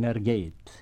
Energate.